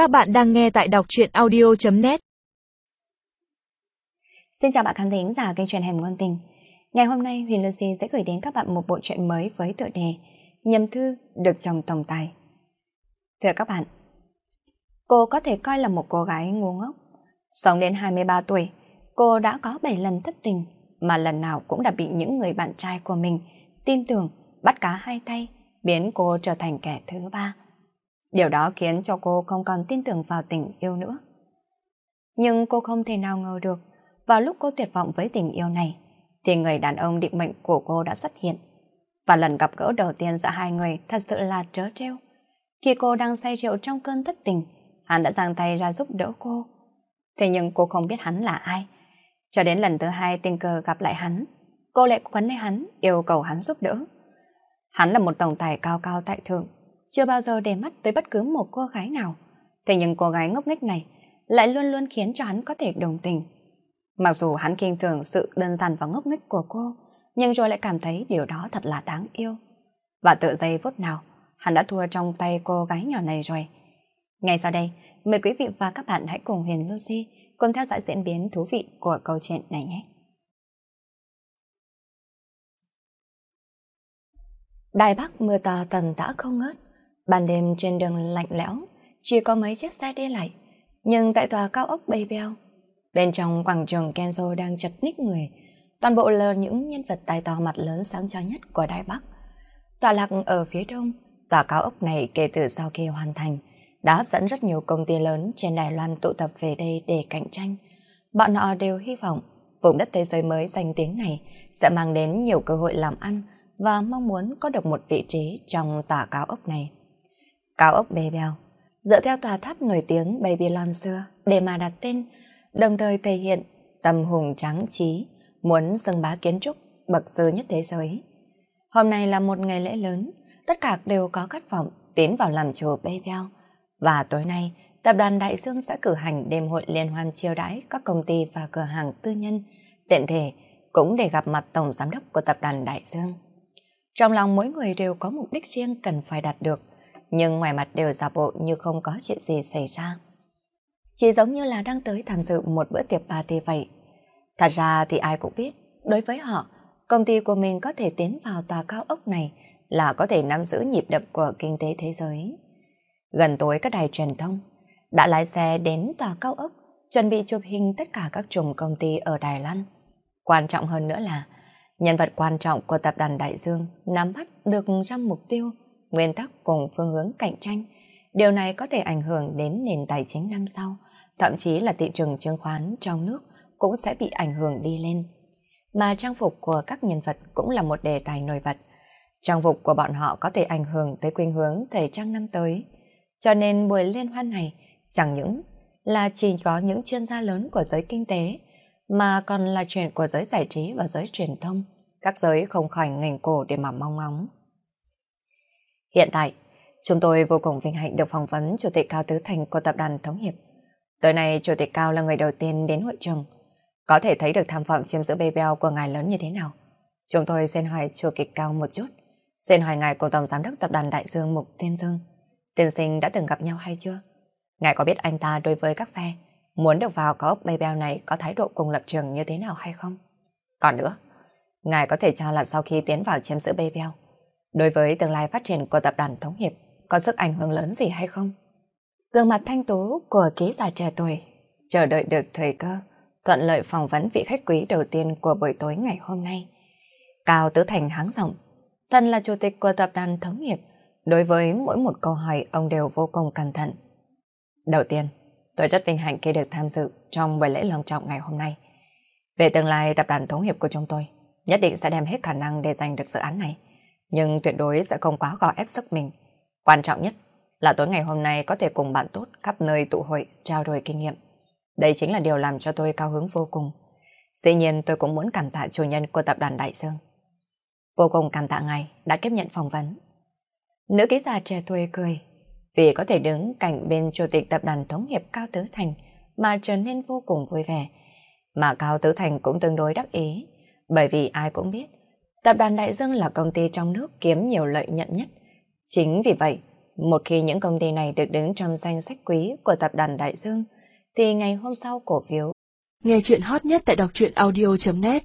Các bạn đang nghe tại đọc truyện audio.net Xin chào bạn khán thính giả kênh truyền hẻm ngôn tình. Ngày hôm nay Huyền Lucy sẽ gửi đến các bạn một bộ truyện mới với tựa đề Nhầm thư được chồng tổng tài. Thưa các bạn, cô có thể coi là một cô gái ngu ngốc. Sống đến 23 tuổi, cô đã có 7 lần thất tình, mà lần nào cũng đã bị những người bạn trai của mình tin tưởng, bắt cá hai tay, biến cô trở thành kẻ thứ ba. Điều đó khiến cho cô không còn tin tưởng vào tình yêu nữa. Nhưng cô không thể nào ngờ được, vào lúc cô tuyệt vọng với tình yêu này, thì người đàn ông định mệnh của cô đã xuất hiện. Và lần gặp gỡ đầu tiên giữa hai người thật sự là trớ trêu. Khi cô đang say rượu trong cơn thất tình, hắn đã giang tay ra giúp đỡ cô. Thế nhưng cô không biết hắn là ai. Cho đến lần thứ hai tình cờ gặp lại hắn, cô lại quấn lấy hắn, yêu cầu hắn giúp đỡ. Hắn là một tổng tài cao cao tại thượng, chưa bao giờ để mắt tới bất cứ một cô gái nào. Thế nhưng cô gái ngốc nghếch này lại luôn luôn khiến cho hắn có thể đồng tình. Mặc dù hắn kinh thường sự đơn giản và ngốc nghếch của cô, nhưng rồi lại cảm thấy điều đó thật là đáng yêu. Và tự giây phút nào, hắn đã thua trong tay cô gái nhỏ này rồi. Ngay sau đây, mời quý vị và các bạn hãy cùng Huyền Lucy cùng theo dõi diễn biến thú vị của câu chuyện này nhé. Đài Bắc mưa to tầm tã không ngớt, ban đêm trên đường lạnh lẽo, chỉ có mấy chiếc xe đi lại. Nhưng tại tòa cao ốc Bay Bell, bên trong quảng trường Kenzo đang chật ních người, toàn bộ là những nhân vật tài to mặt lớn sáng chói nhất của Đài Bắc. Tòa lạc ở phía đông, tòa cao ốc này kể từ sau khi hoàn thành, đã hấp dẫn rất nhiều công ty lớn trên Đài Loan tụ tập về đây để cạnh tranh. Bọn họ đều hy vọng vùng đất thế giới mới danh tiếng này sẽ mang đến nhiều cơ hội làm ăn và mong muốn có được một vị trí trong tòa cao ốc này. Cao ốc bề bèo, dựa theo tòa tháp nổi tiếng Babylon xưa để mà đặt tên, đồng thời thể hiện tâm hùng trắng trí, muốn xưng bá kiến trúc bậc sư nhất thế giới. Hôm nay là một ngày lễ lớn, tất cả đều có khát vọng tiến vào làm chủ Babel. Và tối nay, tập đoàn Đại Dương sẽ cử hành đêm hội liên hoan chiêu đãi các công ty và cửa hàng tư nhân, tiện thể cũng để gặp mặt tổng giám đốc của tập đoàn Đại Dương. Trong lòng mỗi người đều có mục đích riêng cần phải đạt được, nhưng ngoài mặt đều giả bộ như không có chuyện gì xảy ra. Chỉ giống như là đang tới tham dự một bữa tiệc party vậy. Thật ra thì ai cũng biết, đối với họ, công ty của mình có thể tiến vào tòa cao ốc này là có thể nắm giữ nhịp đập của kinh tế thế giới. Gần tối các đài truyền thông đã lái xe đến tòa cao ốc chuẩn bị chụp hình tất cả các chùm công ty ở Đài Loan. Quan trọng hơn nữa là nhân vật quan trọng của tập đoàn Đại Dương nắm bắt được trăm mục tiêu, nguyên tắc cùng phương hướng cạnh tranh. Điều này có thể ảnh hưởng đến nền tài chính năm sau, thậm chí là thị trường chứng khoán trong nước cũng sẽ bị ảnh hưởng đi lên. Mà trang phục của các nhân vật cũng là một đề tài nổi bật. Trang phục của bọn họ có thể ảnh hưởng tới khuynh hướng thời trang năm tới. Cho nên buổi liên hoan này chẳng những là chỉ có những chuyên gia lớn của giới kinh tế, mà còn là chuyện của giới giải trí và giới truyền thông, các giới không khỏi ngành cổ để mà mong ngóng. Hiện tại, chúng tôi vô cùng vinh hạnh được phỏng vấn Chủ tịch Cao Tứ Thành của Tập đoàn Thống Hiệp. Tối nay, Chủ tịch Cao là người đầu tiên đến hội trường. Có thể thấy được tham vọng chiếm giữ bê beo của ngài lớn như thế nào. Chúng tôi xin hỏi Chủ tịch Cao một chút. Xin hỏi ngài cùng Tổng Giám đốc Tập đoàn Đại Dương Mục Tiên Dương. Tiên sinh đã từng gặp nhau hay chưa? Ngài có biết anh ta đối với các phe muốn được vào có ốc Babel này có thái độ cùng lập trường như thế nào hay không? Còn nữa, Ngài có thể cho là sau khi tiến vào chiếm giữ Babel, đối với tương lai phát triển của tập đoàn Thống Hiệp có sức ảnh hưởng lớn gì hay không? Gương mặt thanh tú của ký giả trẻ tuổi, chờ đợi được thời cơ, thuận lợi phỏng vấn vị khách quý đầu tiên của buổi tối ngày hôm nay. Cao Tứ Thành háng giọng, thân là chủ tịch của tập đoàn Thống Hiệp, đối với mỗi một câu hỏi ông đều vô cùng cẩn thận. Đầu tiên, tôi rất vinh hạnh khi được tham dự trong buổi lễ long trọng ngày hôm nay. Về tương lai tập đoàn thống hiệp của chúng tôi, nhất định sẽ đem hết khả năng để giành được dự án này. Nhưng tuyệt đối sẽ không quá gò ép sức mình. Quan trọng nhất là tối ngày hôm nay có thể cùng bạn tốt khắp nơi tụ hội trao đổi kinh nghiệm. Đây chính là điều làm cho tôi cao hứng vô cùng. Dĩ nhiên tôi cũng muốn cảm tạ chủ nhân của tập đoàn Đại Dương. Vô cùng cảm tạ ngài đã tiếp nhận phỏng vấn. Nữ ký giả trẻ tuổi cười, vì có thể đứng cạnh bên chủ tịch tập đoàn thống nghiệp Cao Tứ Thành mà trở nên vô cùng vui vẻ. Mà Cao Tứ Thành cũng tương đối đắc ý, bởi vì ai cũng biết, tập đoàn Đại Dương là công ty trong nước kiếm nhiều lợi nhuận nhất. Chính vì vậy, một khi những công ty này được đứng trong danh sách quý của tập đoàn Đại Dương, thì ngày hôm sau cổ phiếu. Nghe chuyện hot nhất tại đọc truyện audio.net